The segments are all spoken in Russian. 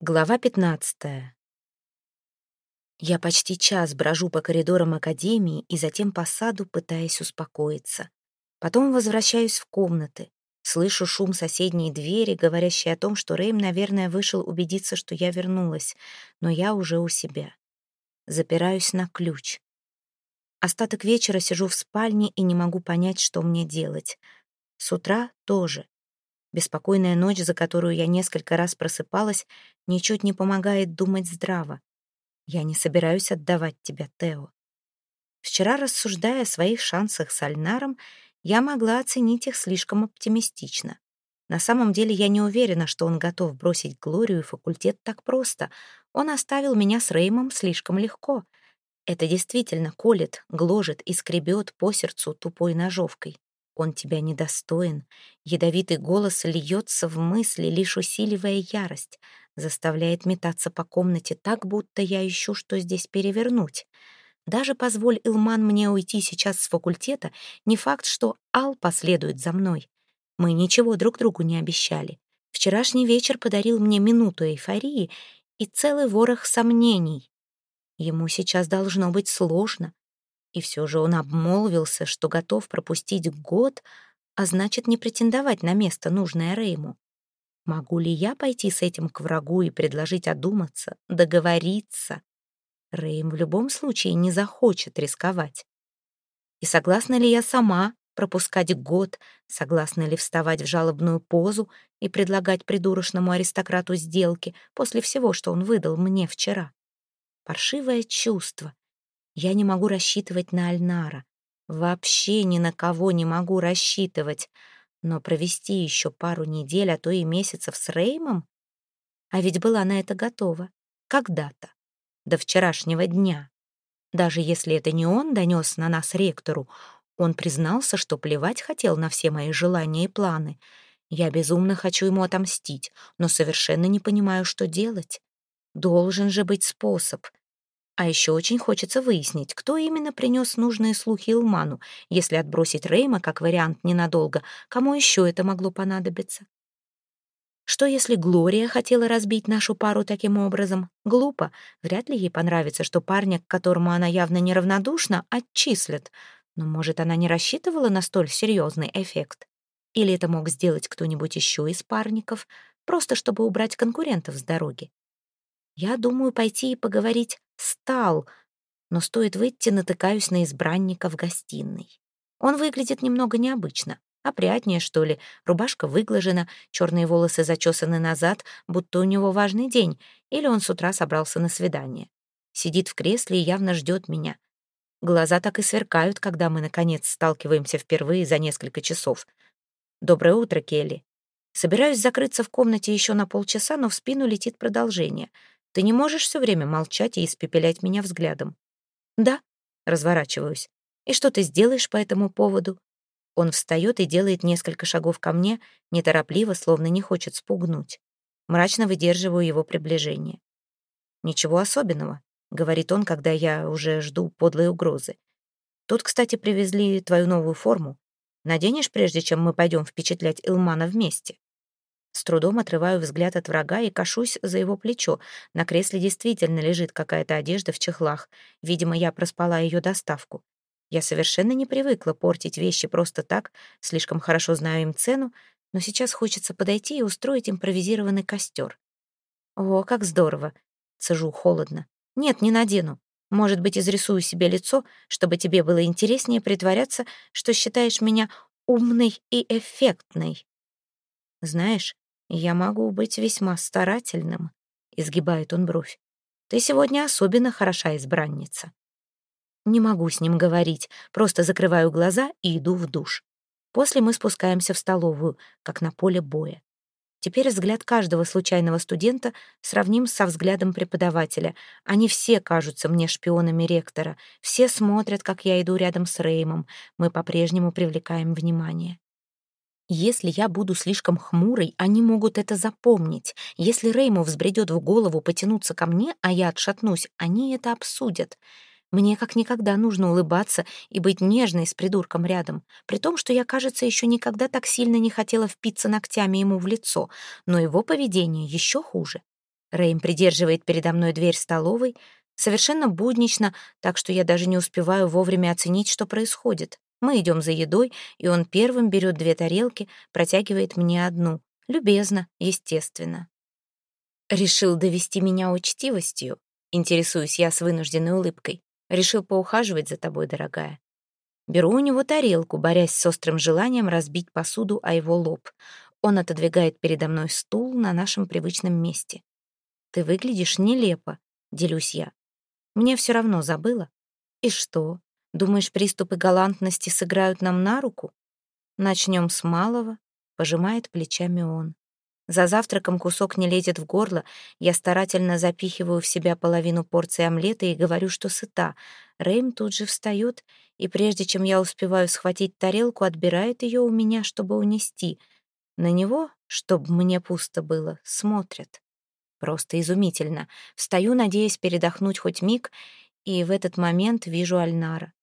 Глава 15. Я почти час брожу по коридорам академии и затем по саду, пытаясь успокоиться. Потом возвращаюсь в комнаты. Слышу шум соседней двери, говорящей о том, что Рейм, наверное, вышел убедиться, что я вернулась, но я уже у себя. Запираюсь на ключ. Остаток вечера сижу в спальне и не могу понять, что мне делать. С утра тоже. Беспокойная ночь, за которую я несколько раз просыпалась, ничуть не помогает думать здраво. Я не собираюсь отдавать тебя, Тео. Вчера, рассуждая о своих шансах с Альнаром, я могла оценить их слишком оптимистично. На самом деле я не уверена, что он готов бросить Глорию и факультет так просто. Он оставил меня с Реймом слишком легко. Это действительно колет, гложет и скребет по сердцу тупой ножовкой. Он тебя недостоин. Ядовитый голос льется в мысли, лишь усиливая ярость, заставляет метаться по комнате так, будто я ищу, что здесь перевернуть. Даже позволь Илман мне уйти сейчас с факультета, не факт, что Ал последует за мной. Мы ничего друг другу не обещали. Вчерашний вечер подарил мне минуту эйфории и целый ворох сомнений. Ему сейчас должно быть сложно, и все же он обмолвился, что готов пропустить год, а значит, не претендовать на место, нужное Рейму. Могу ли я пойти с этим к врагу и предложить одуматься, договориться? Рейм в любом случае не захочет рисковать. И согласна ли я сама пропускать год, согласна ли вставать в жалобную позу и предлагать придурочному аристократу сделки после всего, что он выдал мне вчера? Паршивое чувство, я не могу рассчитывать на Альнара. Вообще ни на кого не могу рассчитывать. Но провести еще пару недель, а то и месяцев с Реймом? А ведь была на это готова. Когда-то. До вчерашнего дня. Даже если это не он донес на нас ректору, он признался, что плевать хотел на все мои желания и планы. Я безумно хочу ему отомстить, но совершенно не понимаю, что делать. Должен же быть способ. А еще очень хочется выяснить, кто именно принес нужные слухи Илману. Если отбросить Рейма как вариант ненадолго, кому еще это могло понадобиться? Что если Глория хотела разбить нашу пару таким образом? Глупо. Вряд ли ей понравится, что парня, к которому она явно неравнодушна, отчислят. Но, может, она не рассчитывала на столь серьезный эффект? Или это мог сделать кто-нибудь еще из парников, просто чтобы убрать конкурентов с дороги? Я думаю пойти и поговорить стал, но стоит выйти, натыкаюсь на избранника в гостиной. Он выглядит немного необычно. Опрятнее, что ли, рубашка выглажена, черные волосы зачесаны назад, будто у него важный день, или он с утра собрался на свидание. Сидит в кресле и явно ждет меня. Глаза так и сверкают, когда мы, наконец, сталкиваемся впервые за несколько часов. «Доброе утро, Келли». Собираюсь закрыться в комнате еще на полчаса, но в спину летит продолжение — ты не можешь все время молчать и испепелять меня взглядом. Да, разворачиваюсь. И что ты сделаешь по этому поводу? Он встает и делает несколько шагов ко мне, неторопливо, словно не хочет спугнуть. Мрачно выдерживаю его приближение. «Ничего особенного», — говорит он, когда я уже жду подлой угрозы. «Тут, кстати, привезли твою новую форму. Наденешь, прежде чем мы пойдем впечатлять Илмана вместе?» С трудом отрываю взгляд от врага и кашусь за его плечо. На кресле действительно лежит какая-то одежда в чехлах. Видимо, я проспала ее доставку. Я совершенно не привыкла портить вещи просто так, слишком хорошо знаю им цену, но сейчас хочется подойти и устроить импровизированный костер. О, как здорово! Цежу холодно. Нет, не надену. Может быть, изрисую себе лицо, чтобы тебе было интереснее притворяться, что считаешь меня умной и эффектной. Знаешь, «Я могу быть весьма старательным», — изгибает он бровь. «Ты сегодня особенно хороша избранница». Не могу с ним говорить, просто закрываю глаза и иду в душ. После мы спускаемся в столовую, как на поле боя. Теперь взгляд каждого случайного студента сравним со взглядом преподавателя. Они все кажутся мне шпионами ректора, все смотрят, как я иду рядом с Реймом. Мы по-прежнему привлекаем внимание. Если я буду слишком хмурой, они могут это запомнить. Если Рейму взбредет в голову потянуться ко мне, а я отшатнусь, они это обсудят. Мне как никогда нужно улыбаться и быть нежной с придурком рядом, при том, что я, кажется, еще никогда так сильно не хотела впиться ногтями ему в лицо, но его поведение еще хуже. Рэйм придерживает передо мной дверь столовой, совершенно буднично, так что я даже не успеваю вовремя оценить, что происходит. Мы идем за едой, и он первым берет две тарелки, протягивает мне одну. Любезно, естественно. Решил довести меня учтивостью. Интересуюсь я с вынужденной улыбкой. Решил поухаживать за тобой, дорогая. Беру у него тарелку, борясь с острым желанием разбить посуду о его лоб. Он отодвигает передо мной стул на нашем привычном месте. «Ты выглядишь нелепо», — делюсь я. «Мне все равно забыла». «И что? Думаешь, приступы галантности сыграют нам на руку?» «Начнем с малого», — пожимает плечами он. За завтраком кусок не лезет в горло, я старательно запихиваю в себя половину порции омлета и говорю, что сыта. Рэйм тут же встает, и прежде чем я успеваю схватить тарелку, отбирает ее у меня, чтобы унести. На него, чтобы мне пусто было, смотрят. Просто изумительно. Встаю, надеясь передохнуть хоть миг, и в этот момент вижу Альнара.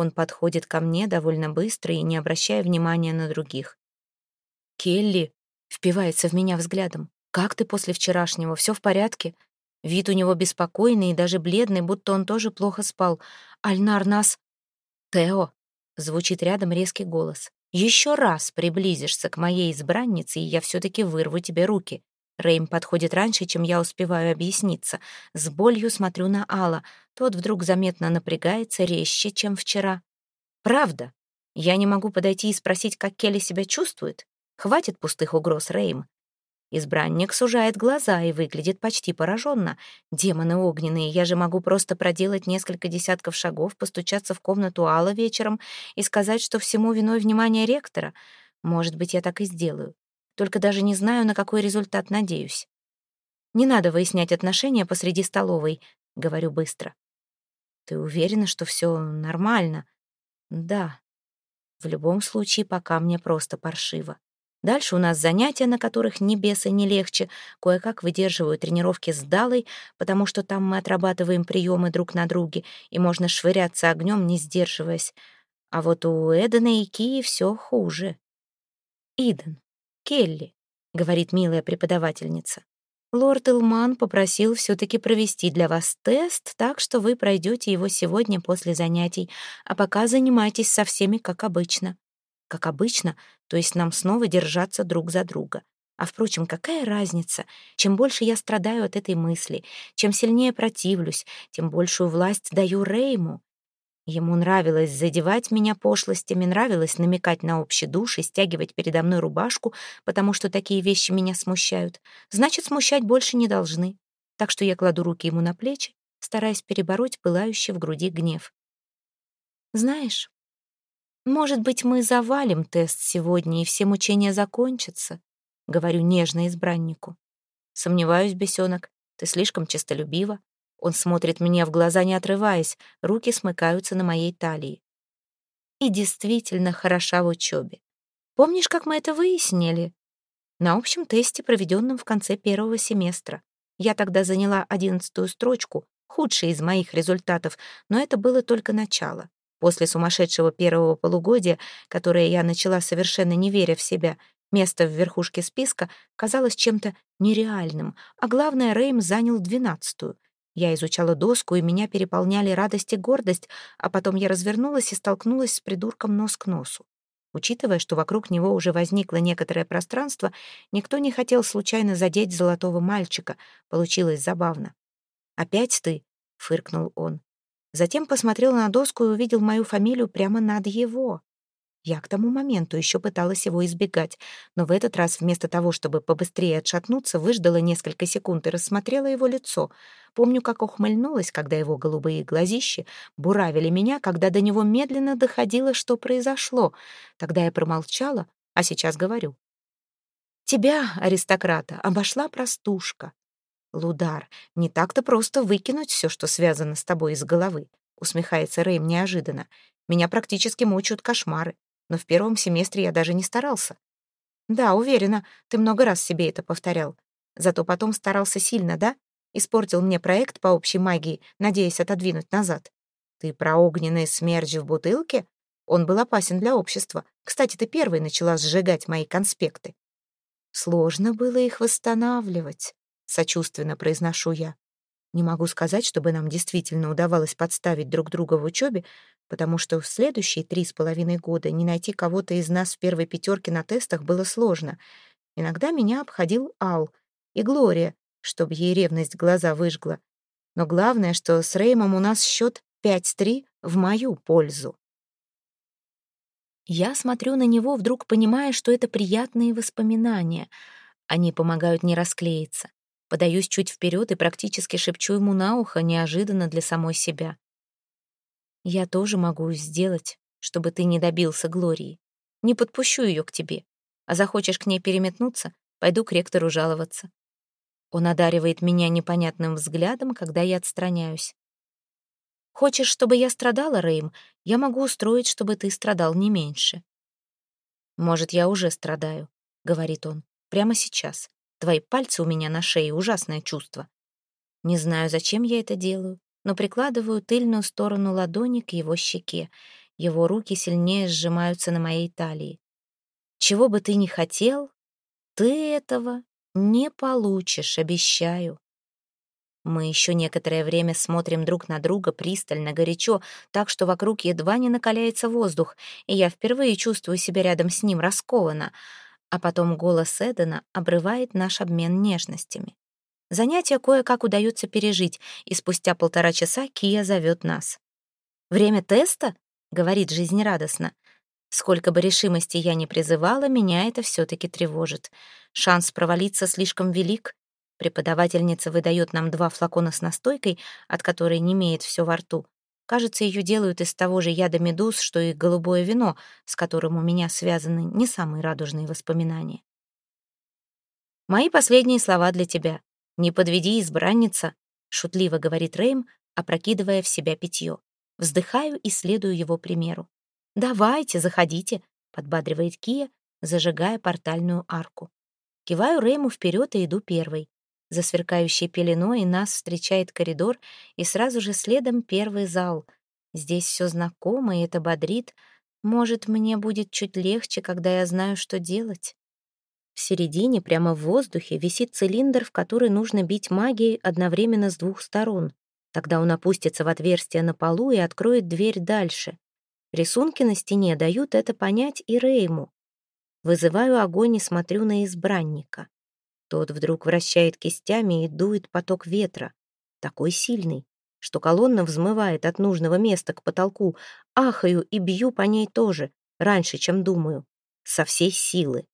Он подходит ко мне довольно быстро и не обращая внимания на других. «Келли!» Впивается в меня взглядом. «Как ты после вчерашнего? Все в порядке?» Вид у него беспокойный и даже бледный, будто он тоже плохо спал. «Альнар нас...» «Тео!» — звучит рядом резкий голос. «Еще раз приблизишься к моей избраннице, и я все-таки вырву тебе руки». Рейм подходит раньше, чем я успеваю объясниться. С болью смотрю на Алла. Тот вдруг заметно напрягается резче, чем вчера. «Правда. Я не могу подойти и спросить, как Келли себя чувствует. Хватит пустых угроз, Рейм. Избранник сужает глаза и выглядит почти пораженно. Демоны огненные, я же могу просто проделать несколько десятков шагов, постучаться в комнату Алла вечером и сказать, что всему виной внимание ректора. Может быть, я так и сделаю. Только даже не знаю, на какой результат надеюсь. Не надо выяснять отношения посреди столовой, говорю быстро. Ты уверена, что все нормально? Да. В любом случае, пока мне просто паршиво. Дальше у нас занятия, на которых ни беса, ни легче. Кое-как выдерживаю тренировки с Далой, потому что там мы отрабатываем приемы друг на друге, и можно швыряться огнем, не сдерживаясь. А вот у Эдена и Кии все хуже. «Иден, Келли», — говорит милая преподавательница. «Лорд Илман попросил все-таки провести для вас тест, так что вы пройдете его сегодня после занятий, а пока занимайтесь со всеми, как обычно как обычно, то есть нам снова держаться друг за друга. А впрочем, какая разница? Чем больше я страдаю от этой мысли, чем сильнее противлюсь, тем большую власть даю Рейму. Ему нравилось задевать меня пошлостями, нравилось намекать на общий душ и стягивать передо мной рубашку, потому что такие вещи меня смущают. Значит, смущать больше не должны. Так что я кладу руки ему на плечи, стараясь перебороть пылающий в груди гнев. «Знаешь, «Может быть, мы завалим тест сегодня, и все мучения закончатся?» — говорю нежно избраннику. «Сомневаюсь, бесенок, ты слишком честолюбива». Он смотрит мне в глаза, не отрываясь, руки смыкаются на моей талии. И действительно хороша в учебе. Помнишь, как мы это выяснили? На общем тесте, проведенном в конце первого семестра. Я тогда заняла одиннадцатую строчку, худший из моих результатов, но это было только начало. После сумасшедшего первого полугодия, которое я начала совершенно не веря в себя, место в верхушке списка казалось чем-то нереальным, а главное, Рейм занял двенадцатую. Я изучала доску, и меня переполняли радость и гордость, а потом я развернулась и столкнулась с придурком нос к носу. Учитывая, что вокруг него уже возникло некоторое пространство, никто не хотел случайно задеть золотого мальчика. Получилось забавно. «Опять ты?» — фыркнул он. Затем посмотрел на доску и увидел мою фамилию прямо над его. Я к тому моменту еще пыталась его избегать, но в этот раз вместо того, чтобы побыстрее отшатнуться, выждала несколько секунд и рассмотрела его лицо. Помню, как ухмыльнулась, когда его голубые глазищи буравили меня, когда до него медленно доходило, что произошло. Тогда я промолчала, а сейчас говорю. «Тебя, аристократа, обошла простушка. «Лудар, не так-то просто выкинуть все, что связано с тобой из головы», усмехается Рэйм неожиданно. «Меня практически мучают кошмары, но в первом семестре я даже не старался». «Да, уверена, ты много раз себе это повторял. Зато потом старался сильно, да? Испортил мне проект по общей магии, надеясь отодвинуть назад. Ты про огненные смерчи в бутылке? Он был опасен для общества. Кстати, ты первой начала сжигать мои конспекты. Сложно было их восстанавливать. сочувственно произношу я. Не могу сказать, чтобы нам действительно удавалось подставить друг друга в учебе, потому что в следующие три с половиной года не найти кого-то из нас в первой пятерке на тестах было сложно. Иногда меня обходил Ал и Глория, чтобы ей ревность глаза выжгла. Но главное, что с Реймом у нас счет 5-3 в мою пользу. Я смотрю на него, вдруг понимая, что это приятные воспоминания. Они помогают не расклеиться. Подаюсь чуть вперед и практически шепчу ему на ухо, неожиданно для самой себя. Я тоже могу сделать, чтобы ты не добился Глории. Не подпущу ее к тебе. А захочешь к ней переметнуться, пойду к ректору жаловаться. Он одаривает меня непонятным взглядом, когда я отстраняюсь. Хочешь, чтобы я страдала, Рейм? Я могу устроить, чтобы ты страдал не меньше. Может, я уже страдаю, говорит он, прямо сейчас. Твои пальцы у меня на шее — ужасное чувство. Не знаю, зачем я это делаю, но прикладываю тыльную сторону ладони к его щеке. Его руки сильнее сжимаются на моей талии. Чего бы ты ни хотел, ты этого не получишь, обещаю. Мы еще некоторое время смотрим друг на друга пристально, горячо, так что вокруг едва не накаляется воздух, и я впервые чувствую себя рядом с ним раскованно — а потом голос Эдена обрывает наш обмен нежностями. Занятие кое-как удается пережить, и спустя полтора часа Кия зовет нас. «Время теста?» — говорит жизнерадостно. Сколько бы решимости я ни призывала, меня это все-таки тревожит. Шанс провалиться слишком велик. Преподавательница выдает нам два флакона с настойкой, от которой не имеет все во рту. Кажется, ее делают из того же яда медуз, что и голубое вино, с которым у меня связаны не самые радужные воспоминания. «Мои последние слова для тебя. Не подведи, избранница», — шутливо говорит Рейм, опрокидывая в себя питье. Вздыхаю и следую его примеру. «Давайте, заходите», — подбадривает Кия, зажигая портальную арку. Киваю Рейму вперед и иду первой. За сверкающей пеленой нас встречает коридор, и сразу же следом первый зал. Здесь все знакомо, и это бодрит. Может, мне будет чуть легче, когда я знаю, что делать. В середине, прямо в воздухе, висит цилиндр, в который нужно бить магией одновременно с двух сторон. Тогда он опустится в отверстие на полу и откроет дверь дальше. Рисунки на стене дают это понять и Рейму. Вызываю огонь и смотрю на избранника. Тот вдруг вращает кистями и дует поток ветра, такой сильный, что колонна взмывает от нужного места к потолку, ахаю и бью по ней тоже, раньше, чем думаю, со всей силы.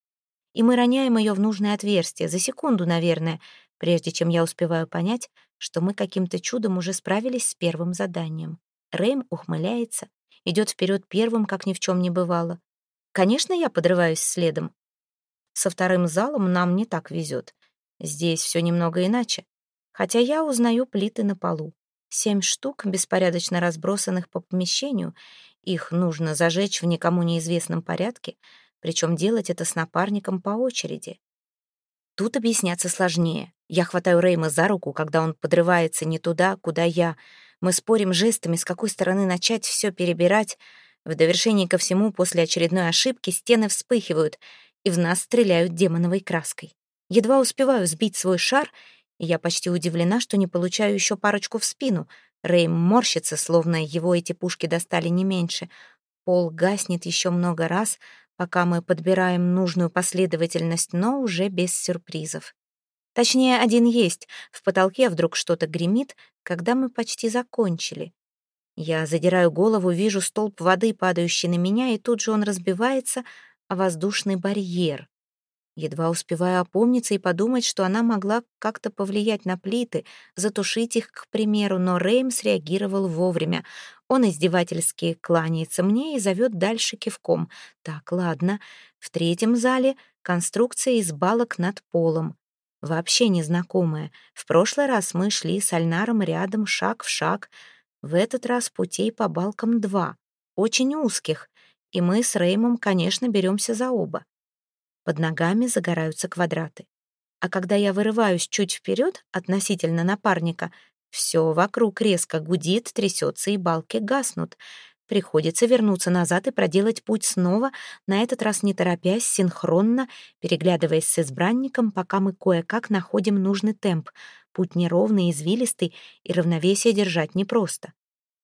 И мы роняем ее в нужное отверстие, за секунду, наверное, прежде чем я успеваю понять, что мы каким-то чудом уже справились с первым заданием. Рэйм ухмыляется, идет вперед первым, как ни в чем не бывало. Конечно, я подрываюсь следом, со вторым залом нам не так везет. Здесь все немного иначе. Хотя я узнаю плиты на полу. Семь штук, беспорядочно разбросанных по помещению. Их нужно зажечь в никому неизвестном порядке, причем делать это с напарником по очереди. Тут объясняться сложнее. Я хватаю Рейма за руку, когда он подрывается не туда, куда я. Мы спорим жестами, с какой стороны начать все перебирать. В довершении ко всему, после очередной ошибки, стены вспыхивают — и в нас стреляют демоновой краской. Едва успеваю сбить свой шар, и я почти удивлена, что не получаю еще парочку в спину. Рейм морщится, словно его эти пушки достали не меньше. Пол гаснет еще много раз, пока мы подбираем нужную последовательность, но уже без сюрпризов. Точнее, один есть. В потолке вдруг что-то гремит, когда мы почти закончили. Я задираю голову, вижу столб воды, падающий на меня, и тут же он разбивается, воздушный барьер. Едва успеваю опомниться и подумать, что она могла как-то повлиять на плиты, затушить их, к примеру, но Рейм среагировал вовремя. Он издевательски кланяется мне и зовет дальше кивком. Так, ладно. В третьем зале конструкция из балок над полом. Вообще незнакомая. В прошлый раз мы шли с Альнаром рядом, шаг в шаг. В этот раз путей по балкам два. Очень узких и мы с Реймом, конечно, беремся за оба. Под ногами загораются квадраты. А когда я вырываюсь чуть вперед относительно напарника, все вокруг резко гудит, трясется и балки гаснут. Приходится вернуться назад и проделать путь снова, на этот раз не торопясь, синхронно, переглядываясь с избранником, пока мы кое-как находим нужный темп. Путь неровный, извилистый, и равновесие держать непросто.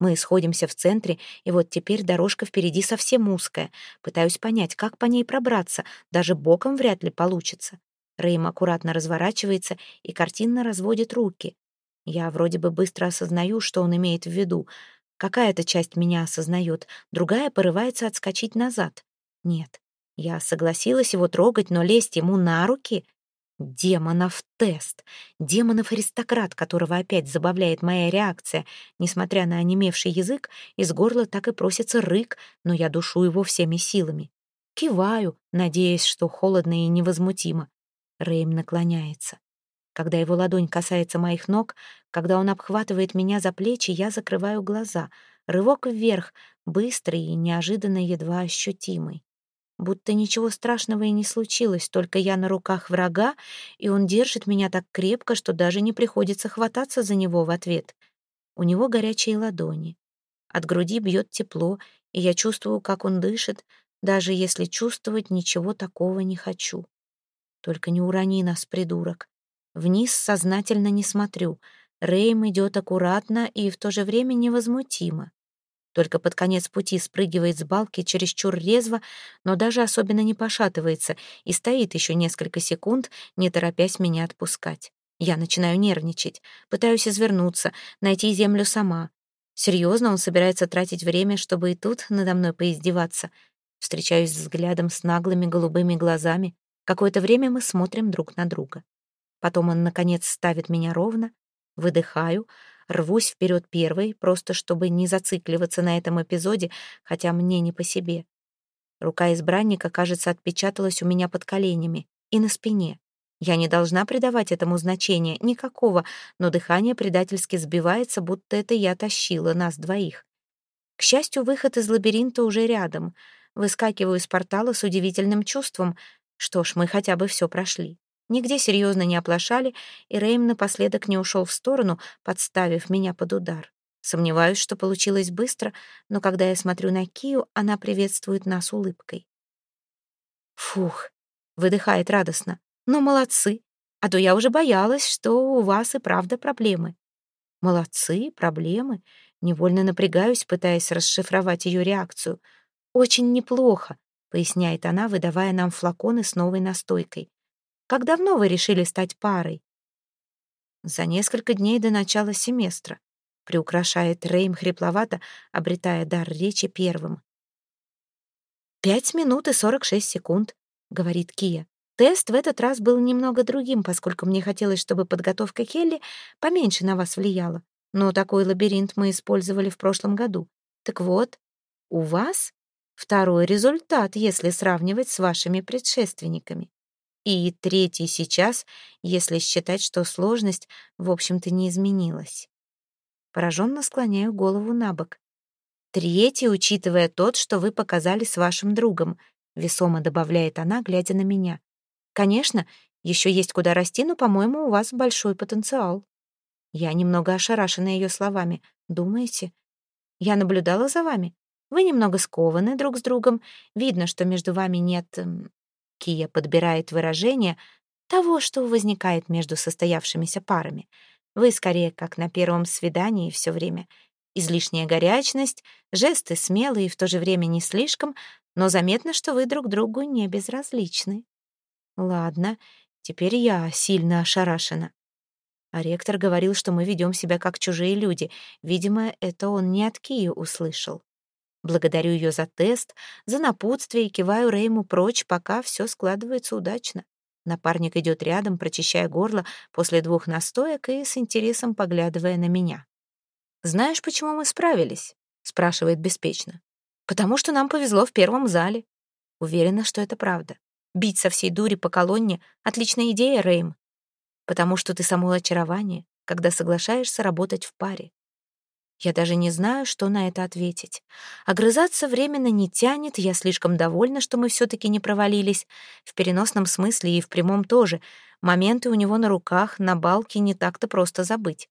Мы сходимся в центре, и вот теперь дорожка впереди совсем узкая. Пытаюсь понять, как по ней пробраться, даже боком вряд ли получится. Рэйм аккуратно разворачивается и картинно разводит руки. Я вроде бы быстро осознаю, что он имеет в виду. Какая-то часть меня осознает, другая порывается отскочить назад. Нет, я согласилась его трогать, но лезть ему на руки... Демонов тест. Демонов-аристократ, которого опять забавляет моя реакция. Несмотря на онемевший язык, из горла так и просится рык, но я душу его всеми силами. Киваю, надеясь, что холодно и невозмутимо. Рэйм наклоняется. Когда его ладонь касается моих ног, когда он обхватывает меня за плечи, я закрываю глаза. Рывок вверх, быстрый и неожиданно едва ощутимый. Будто ничего страшного и не случилось, только я на руках врага, и он держит меня так крепко, что даже не приходится хвататься за него в ответ. У него горячие ладони. От груди бьет тепло, и я чувствую, как он дышит, даже если чувствовать ничего такого не хочу. Только не урони нас, придурок. Вниз сознательно не смотрю. Рейм идет аккуратно и в то же время невозмутимо. Только под конец пути спрыгивает с балки чересчур резво, но даже особенно не пошатывается и стоит еще несколько секунд, не торопясь меня отпускать. Я начинаю нервничать, пытаюсь извернуться, найти землю сама. Серьезно, он собирается тратить время, чтобы и тут надо мной поиздеваться. Встречаюсь взглядом с наглыми голубыми глазами. Какое-то время мы смотрим друг на друга. Потом он, наконец, ставит меня ровно, выдыхаю, рвусь вперед первой, просто чтобы не зацикливаться на этом эпизоде, хотя мне не по себе. Рука избранника, кажется, отпечаталась у меня под коленями и на спине. Я не должна придавать этому значения, никакого, но дыхание предательски сбивается, будто это я тащила нас двоих. К счастью, выход из лабиринта уже рядом. Выскакиваю из портала с удивительным чувством. Что ж, мы хотя бы все прошли. Нигде серьезно не оплошали, и Рейм напоследок не ушел в сторону, подставив меня под удар. Сомневаюсь, что получилось быстро, но когда я смотрю на Кию, она приветствует нас улыбкой. «Фух!» — выдыхает радостно. «Ну, молодцы! А то я уже боялась, что у вас и правда проблемы». «Молодцы? Проблемы?» Невольно напрягаюсь, пытаясь расшифровать ее реакцию. «Очень неплохо», — поясняет она, выдавая нам флаконы с новой настойкой. Как давно вы решили стать парой?» «За несколько дней до начала семестра», — приукрашает Рейм хрипловато, обретая дар речи первым. «Пять минут и сорок шесть секунд», — говорит Кия. «Тест в этот раз был немного другим, поскольку мне хотелось, чтобы подготовка Келли поменьше на вас влияла. Но такой лабиринт мы использовали в прошлом году. Так вот, у вас второй результат, если сравнивать с вашими предшественниками. И третий сейчас, если считать, что сложность, в общем-то, не изменилась. Пораженно склоняю голову на бок. Третий, учитывая тот, что вы показали с вашим другом, весомо добавляет она, глядя на меня. Конечно, еще есть куда расти, но, по-моему, у вас большой потенциал. Я немного ошарашена ее словами. Думаете? Я наблюдала за вами. Вы немного скованы друг с другом. Видно, что между вами нет эм, Кия подбирает выражение того, что возникает между состоявшимися парами. Вы скорее как на первом свидании все время. Излишняя горячность, жесты смелые и в то же время не слишком, но заметно, что вы друг другу не безразличны. Ладно, теперь я сильно ошарашена. А ректор говорил, что мы ведем себя как чужие люди. Видимо, это он не от Кии услышал. Благодарю ее за тест, за напутствие и киваю Рейму прочь, пока все складывается удачно. Напарник идет рядом, прочищая горло после двух настоек и с интересом поглядывая на меня. «Знаешь, почему мы справились?» — спрашивает беспечно. «Потому что нам повезло в первом зале». Уверена, что это правда. Бить со всей дури по колонне — отличная идея, Рейм. Потому что ты само очарование, когда соглашаешься работать в паре. Я даже не знаю, что на это ответить. Огрызаться временно не тянет, я слишком довольна, что мы все-таки не провалились. В переносном смысле и в прямом тоже. Моменты у него на руках, на балке не так-то просто забыть.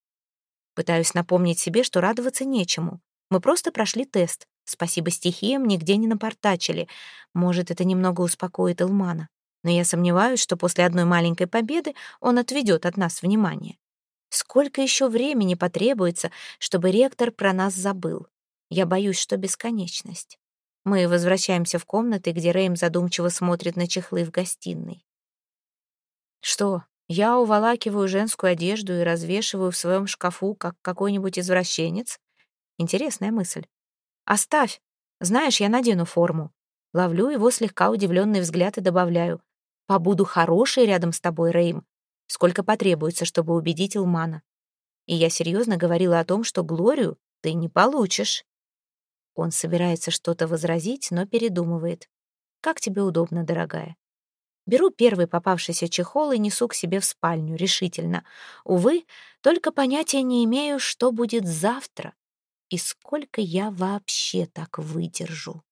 Пытаюсь напомнить себе, что радоваться нечему. Мы просто прошли тест. Спасибо стихиям, нигде не напортачили. Может, это немного успокоит Илмана. Но я сомневаюсь, что после одной маленькой победы он отведет от нас внимание. Сколько еще времени потребуется, чтобы ректор про нас забыл? Я боюсь, что бесконечность. Мы возвращаемся в комнаты, где Рейм задумчиво смотрит на чехлы в гостиной. Что, я уволакиваю женскую одежду и развешиваю в своем шкафу, как какой-нибудь извращенец? Интересная мысль. Оставь. Знаешь, я надену форму. Ловлю его слегка удивленный взгляд и добавляю. Побуду хорошей рядом с тобой, Рейм. Сколько потребуется, чтобы убедить Илмана. И я серьезно говорила о том, что Глорию ты не получишь. Он собирается что-то возразить, но передумывает. «Как тебе удобно, дорогая?» Беру первый попавшийся чехол и несу к себе в спальню решительно. Увы, только понятия не имею, что будет завтра и сколько я вообще так выдержу.